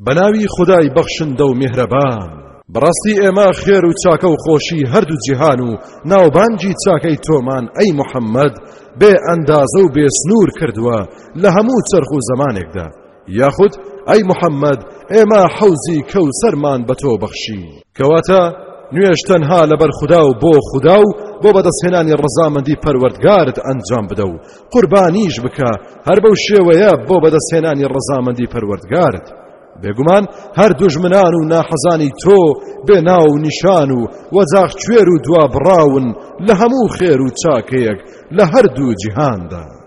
بەناوی خودای بەخشندە و میهرەبان. بەڕاستی ئێمە خێر و چاکە و خۆشی هەردوو جیهان و ناوبانگی چاکەی تۆمان ئەی محەممەد بێ ئەندازە و بێ سنوور کردووە لە هەموو چەرخ و زەمانێکدا یاخود ئەی محەممەد ئێمە حەوزی کەوسەرمان بە تۆ بەخشی کەواتە نوێش تەنها لەبەر خدا و بۆ خدا و بۆ بەدەستهێنانی ڕەزامەندی پەروەردگارت ئەنجام بدە و قوربانیش بکە هەر بەو شێوەیە بۆ بەدەستهێنانی ڕەزامەندی پەروەردگارت بێگومان هەر دوژمنان و ناحەزانی تۆ بێ ناو و نیشان و وەزاخ کوێر و دوا بڕاون لە هەموو خێر و چاکەیەک لە هەردوو جیهاندا